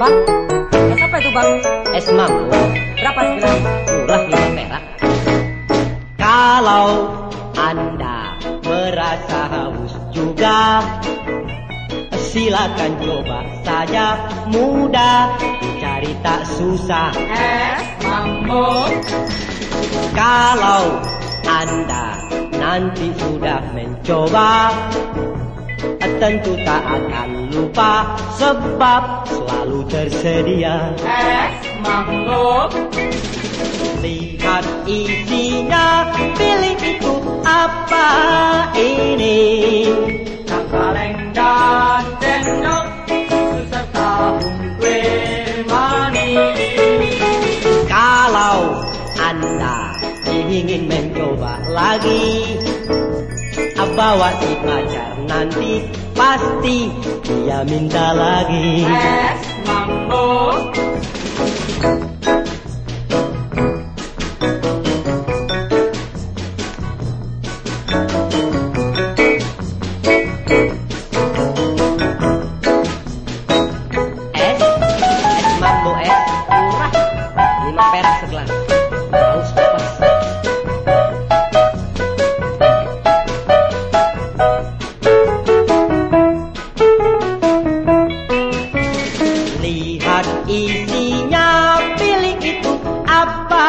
Bang, es apa itu bang? Es mambo, Berapa segelas? murah lima perak. Kalau Anda merasa haus juga, silakan coba saja. Mudah, cari tak susah. Es mambo. Kalau Anda nanti sudah mencoba, tentu tak akan lupa sebab selalu tersedia. Es mambo. Lihat isinya, pilih itu apa ini. Kaleng dan sendok serta kue manis. Kalau Anda ingin mencoba lagi, bawa si pacar nanti pasti dia minta lagi. Es mambo. Es, es mambo es, murah, lima perak segelas. Lihat isinya, pilih itu apa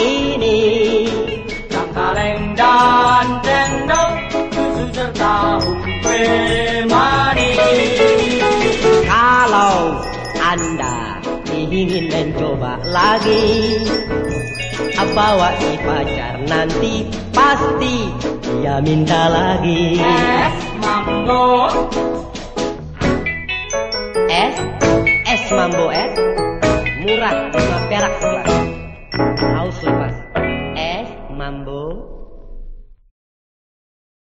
ini. Kaleng dan sendok susu serta kue manis. Kalau Anda ingin mencoba lagi, bawa si pacar nanti pasti dia minta lagi. Es mambo. Es, es mambo es, murah lima perak segelas. Haus lepas. Es mambo